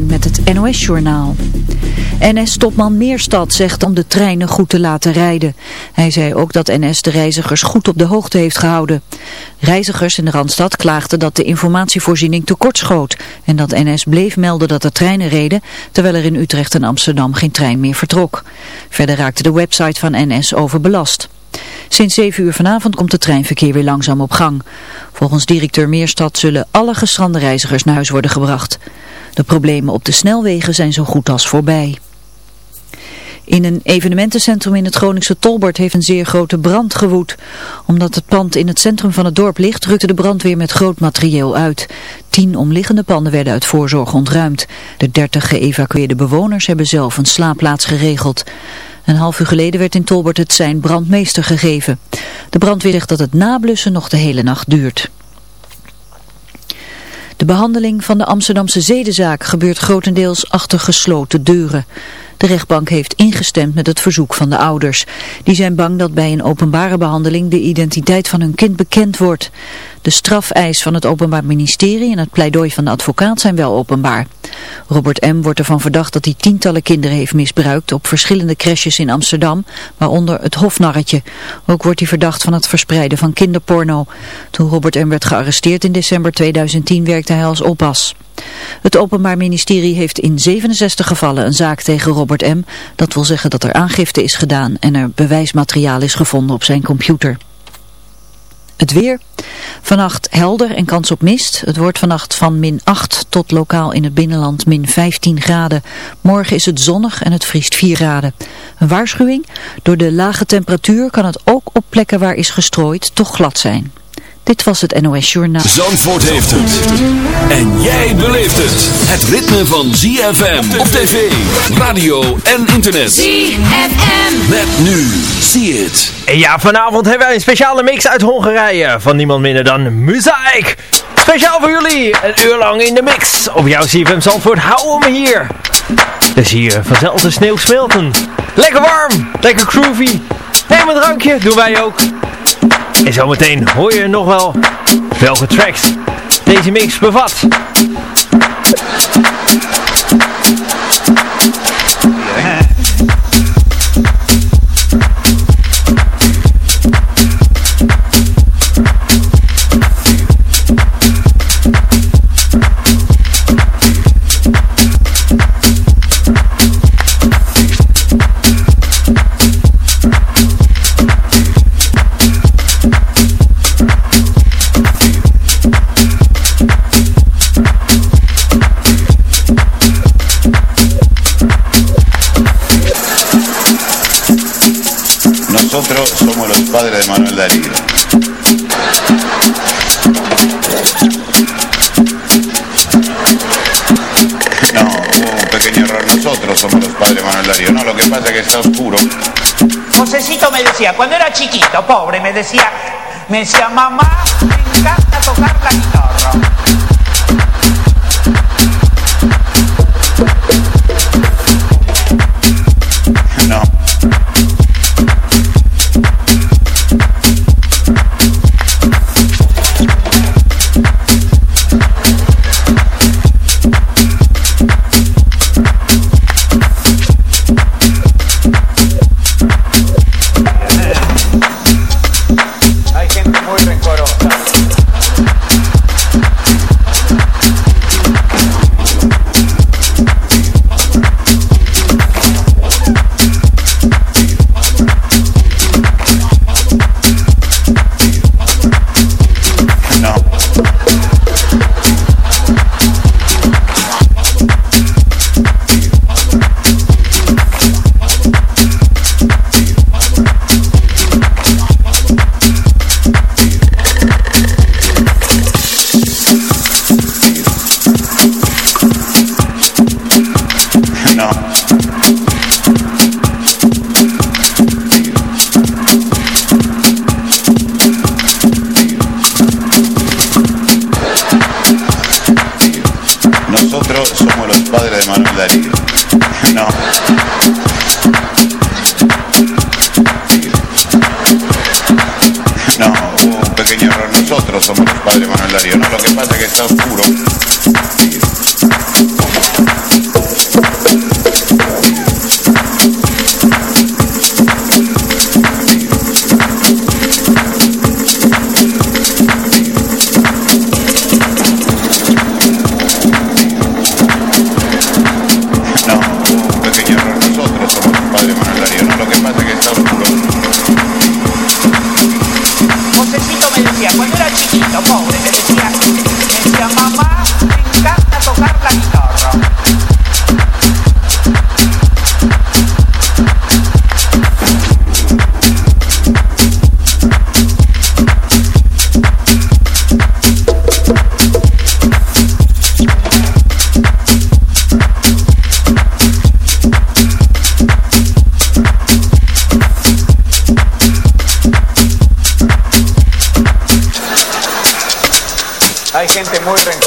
Met het NOS-journaal. NS-topman Meerstad zegt om de treinen goed te laten rijden. Hij zei ook dat NS de reizigers goed op de hoogte heeft gehouden. Reizigers in de Randstad klaagden dat de informatievoorziening tekortschoot... en dat NS bleef melden dat er treinen reden... terwijl er in Utrecht en Amsterdam geen trein meer vertrok. Verder raakte de website van NS overbelast. Sinds 7 uur vanavond komt het treinverkeer weer langzaam op gang. Volgens directeur Meerstad zullen alle gestrande reizigers naar huis worden gebracht. De problemen op de snelwegen zijn zo goed als voorbij. In een evenementencentrum in het Groningse Tolbert heeft een zeer grote brand gewoed. Omdat het pand in het centrum van het dorp ligt, rukte de brandweer met groot materieel uit. Tien omliggende panden werden uit voorzorg ontruimd. De dertig geëvacueerde bewoners hebben zelf een slaapplaats geregeld. Een half uur geleden werd in Tolbert het zijn brandmeester gegeven. De brandweer zegt dat het nablussen nog de hele nacht duurt. De behandeling van de Amsterdamse zedenzaak gebeurt grotendeels achter gesloten deuren. De rechtbank heeft ingestemd met het verzoek van de ouders. Die zijn bang dat bij een openbare behandeling de identiteit van hun kind bekend wordt. De strafeis van het Openbaar Ministerie en het pleidooi van de advocaat zijn wel openbaar. Robert M. wordt ervan verdacht dat hij tientallen kinderen heeft misbruikt op verschillende crèches in Amsterdam, waaronder het Hofnarretje. Ook wordt hij verdacht van het verspreiden van kinderporno. Toen Robert M. werd gearresteerd in december 2010 werkte hij als oppas. Het Openbaar Ministerie heeft in 67 gevallen een zaak tegen Robert M. Dat wil zeggen dat er aangifte is gedaan en er bewijsmateriaal is gevonden op zijn computer. Het weer. Vannacht helder en kans op mist. Het wordt vannacht van min 8 tot lokaal in het binnenland min 15 graden. Morgen is het zonnig en het vriest 4 graden. Een waarschuwing. Door de lage temperatuur kan het ook op plekken waar is gestrooid toch glad zijn. Dit was het NOS Journaal. Zandvoort heeft het. En jij beleeft het. Het ritme van ZFM op tv, radio en internet. ZFM. Met nu. See it. En ja, vanavond hebben wij een speciale mix uit Hongarije. Van niemand minder dan Muzaik. Speciaal voor jullie. Een uur lang in de mix. Op jouw ZFM Zandvoort. Hou me hier. Dan zie je vanzelf de sneeuw smelten. Lekker warm. Lekker groovy. Neem een drankje. Doen wij ook. En zometeen hoor je nog wel welke tracks deze mix bevat. Nosotros somos los padres de Manuel Darío. No, hubo un pequeño error. Nosotros somos los padres de Manuel Darío. No, lo que pasa es que está oscuro. Josecito me decía, cuando era chiquito, pobre, me decía, me decía, mamá, me encanta tocar la guitarra. Muy bien.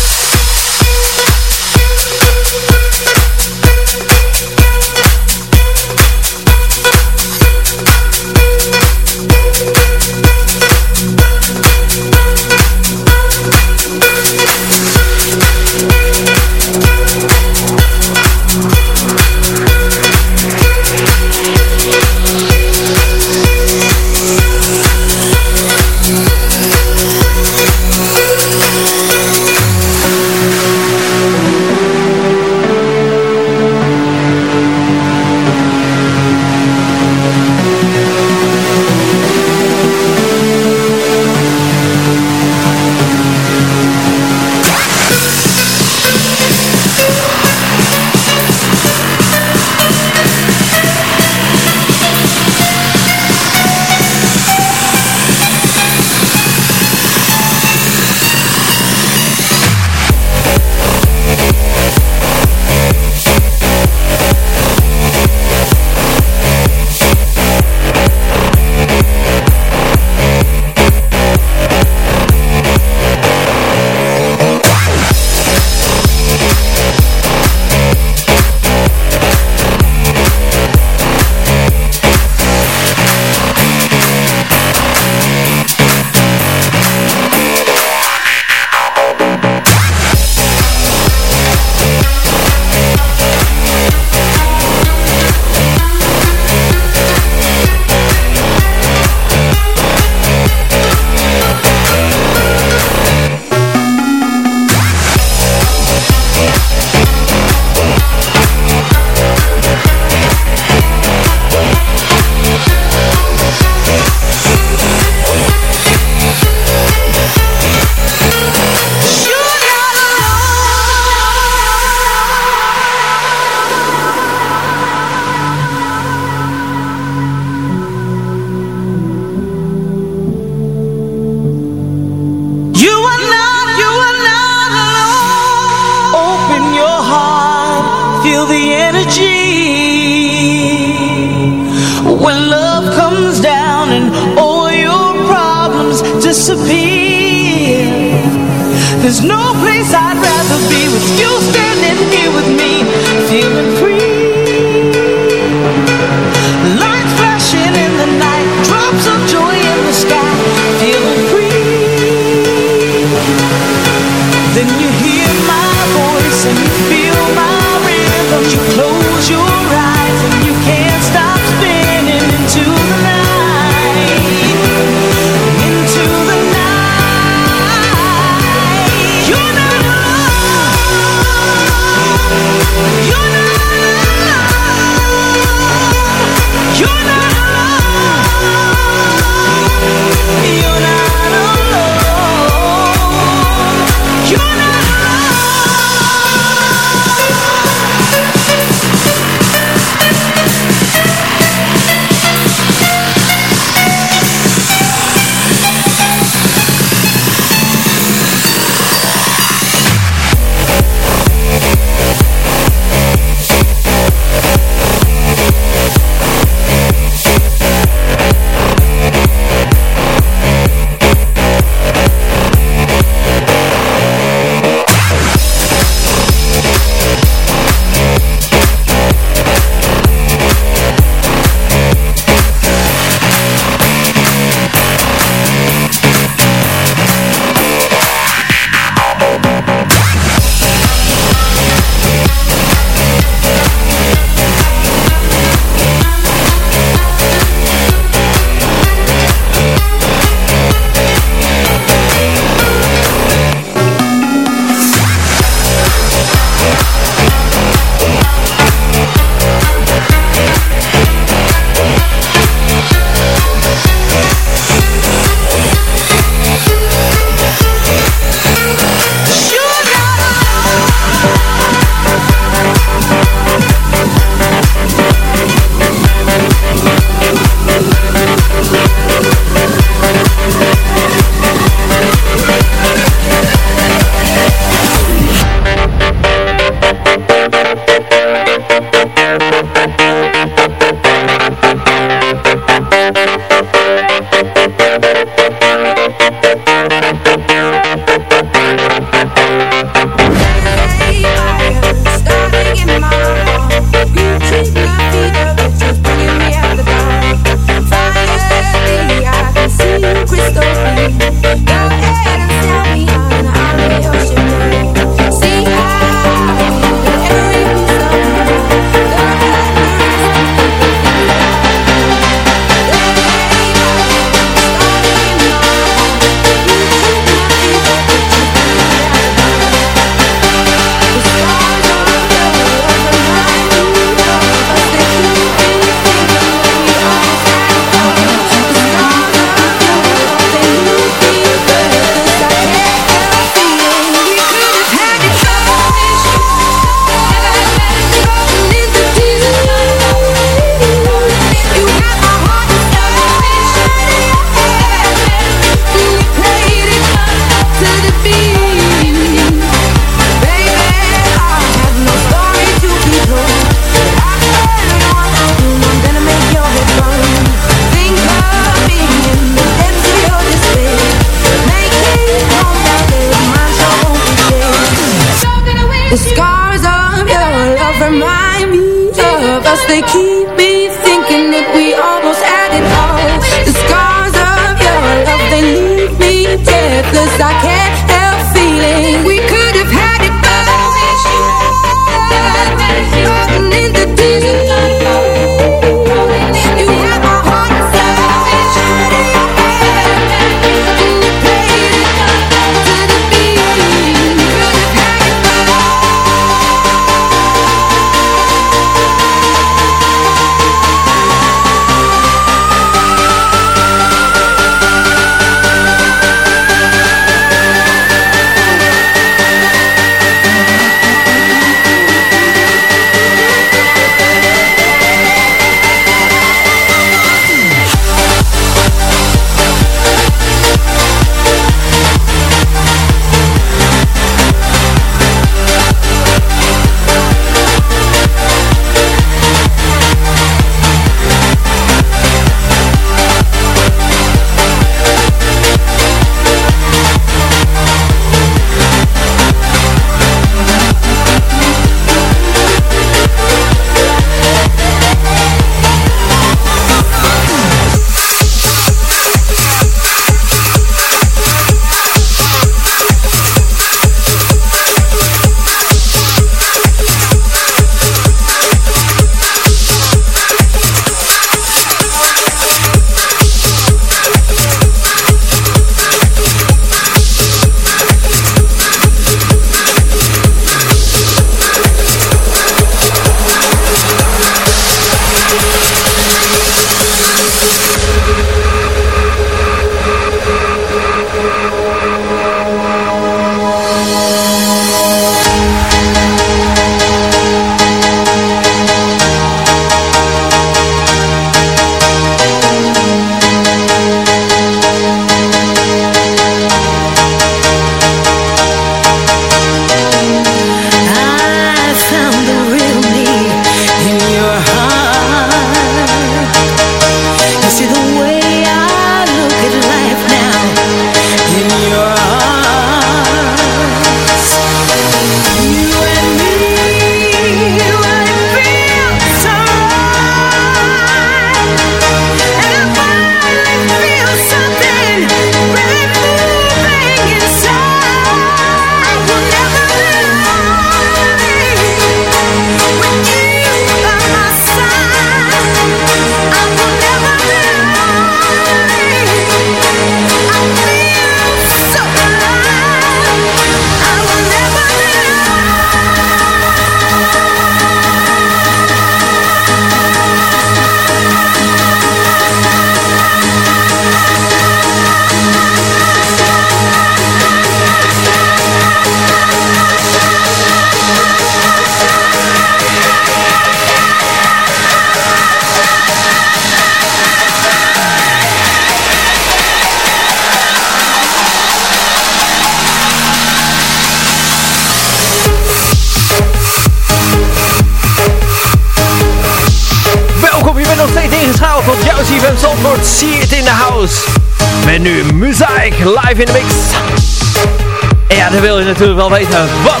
Wat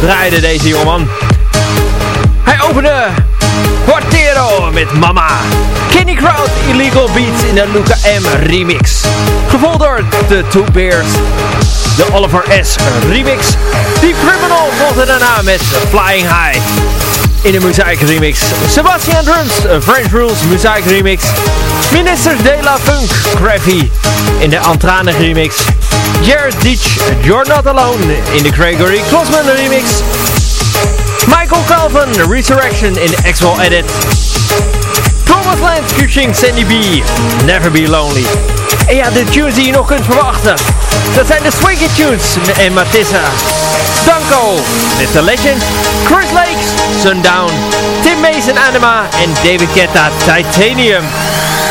draaide deze jongeman? Hij opende Quartero met Mama. Kenny Crowd Illegal Beats in de Luca M remix. Gevolgd door The Two Bears. De Oliver S remix. Die Criminal volgde daarna met Flying High. In de Muziek remix. Sebastian Drums, French Rules Muziek remix. Ministers de la Funk, Craffy in de Antrane remix. Jared Deitch, You're Not Alone in de Gregory Klossman remix. Michael Calvin, Resurrection in Axwell edit. Thomas Lance featuring Sandy B, Never Be Lonely. En ja, de tunes die je nog kunt verwachten. Dat zijn de Swaggy Tunes en Matissa. Danko, Mr. Legend, Chris Lakes, Sundown, Tim Mason Anima en David Guetta Titanium.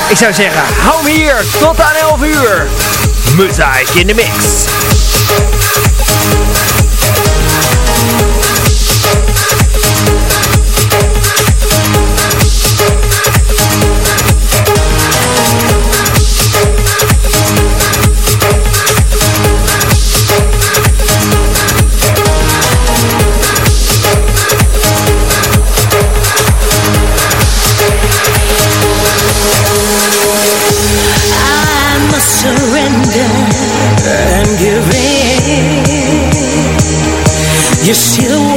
Ik zou zeggen, hou me hier tot aan 11 uur. Muziek in de mix. You see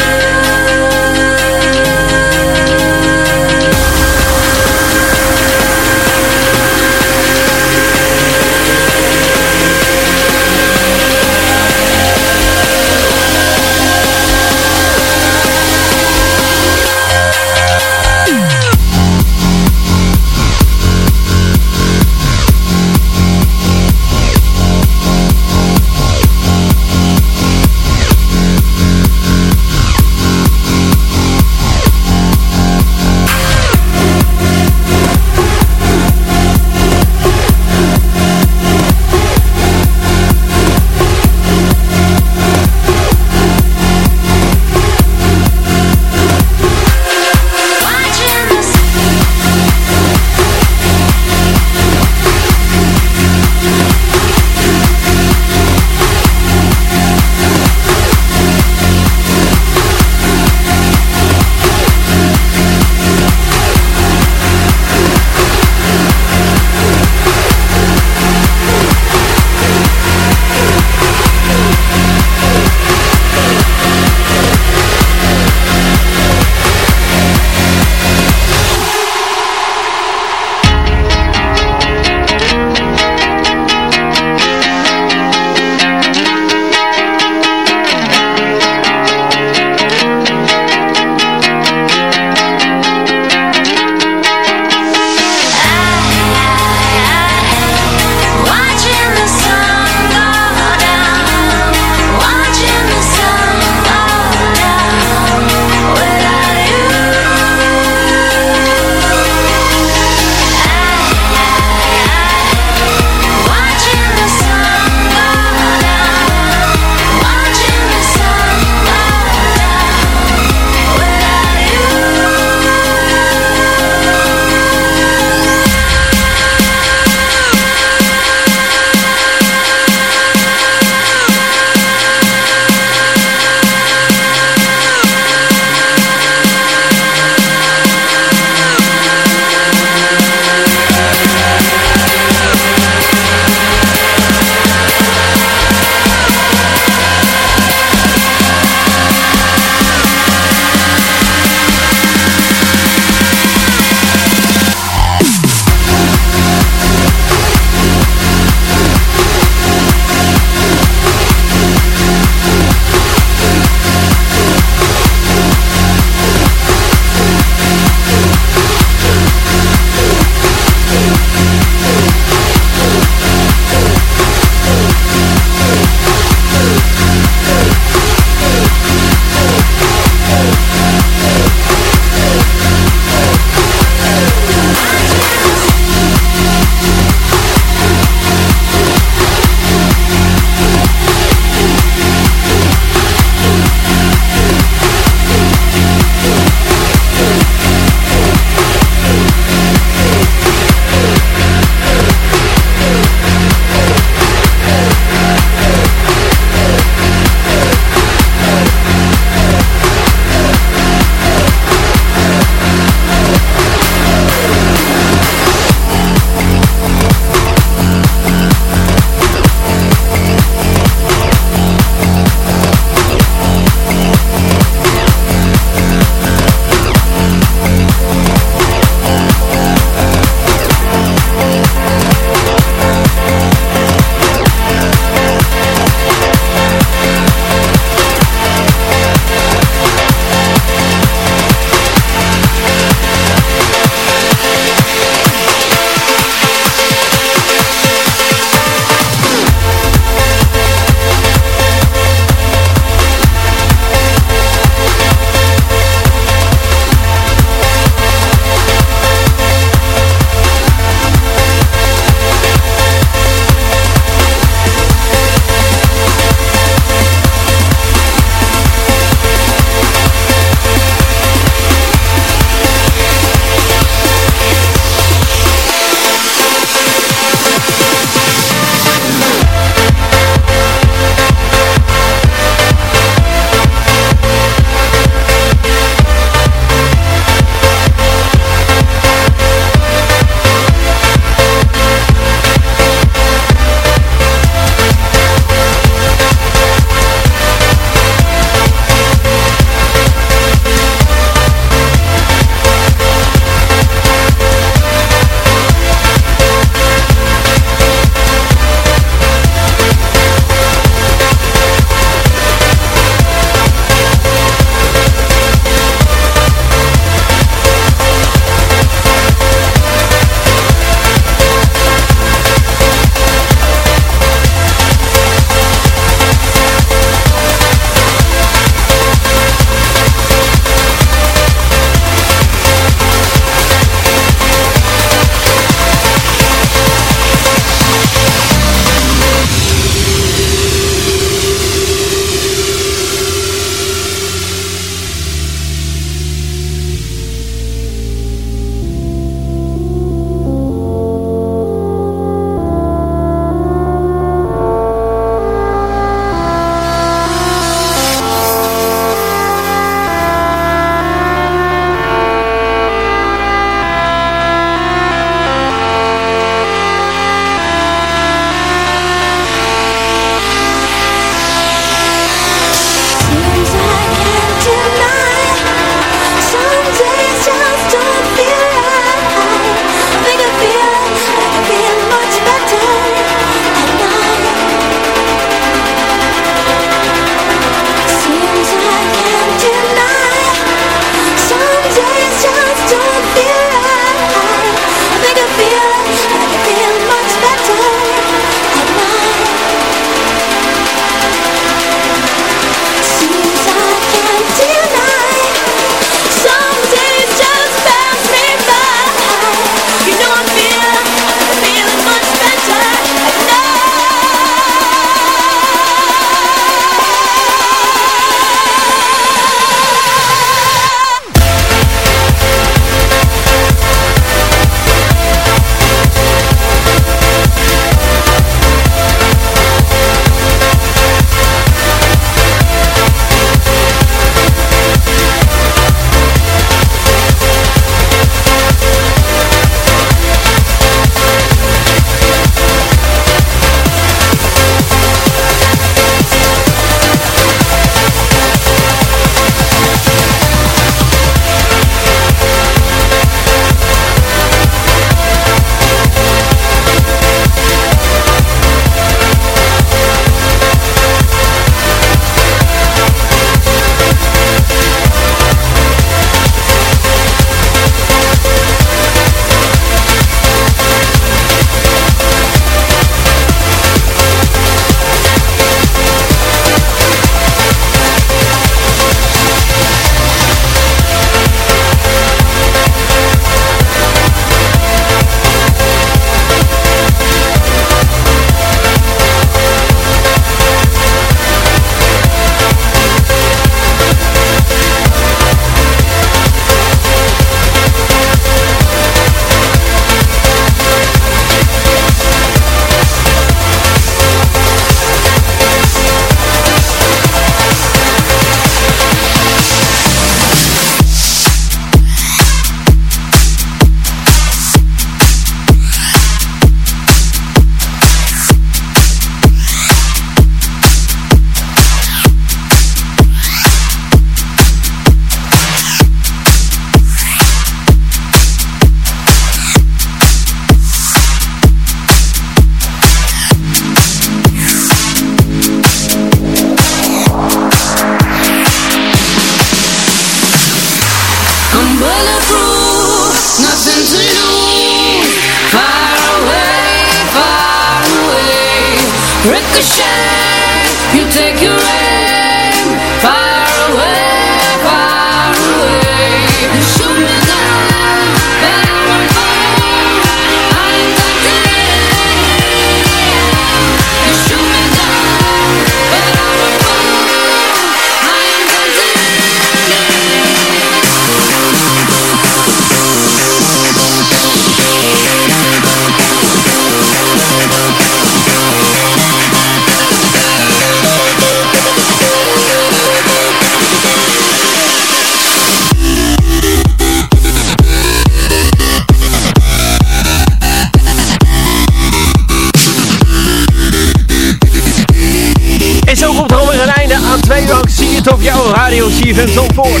op jouw radio CFM Zandvoort.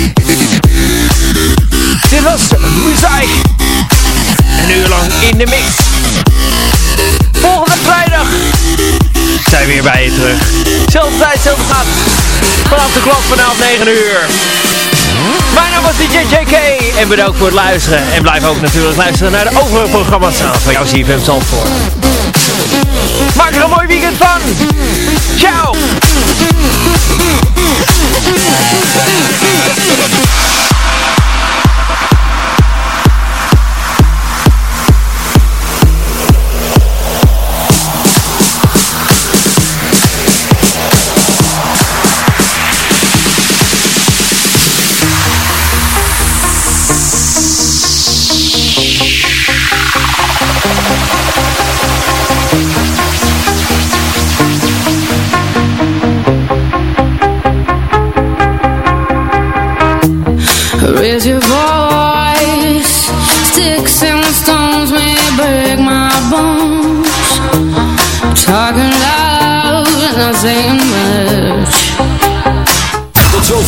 Dit was Muziek. Een uur lang in de mix. Volgende vrijdag zijn we weer bij je terug. Zelfde tijd, zelfde gaat. Vanaf de klok vanaf 9 uur. Mijn naam was DJ JK en bedankt voor het luisteren. En blijf ook natuurlijk luisteren naar de overige programma's van jouw CFM Zandvoort. Maak er een mooi weekend van. Ciao. That's what